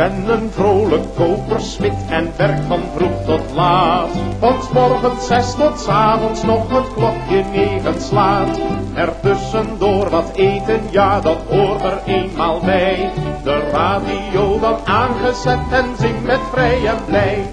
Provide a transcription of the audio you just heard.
ben een vrolijk kopersmid en werk van vroeg tot laat. Van morgens zes tot 's avonds nog het klokje negen slaat. Er tussendoor wat eten, ja dat hoort er eenmaal bij. De radio dan aangezet en zing met vrij en blij.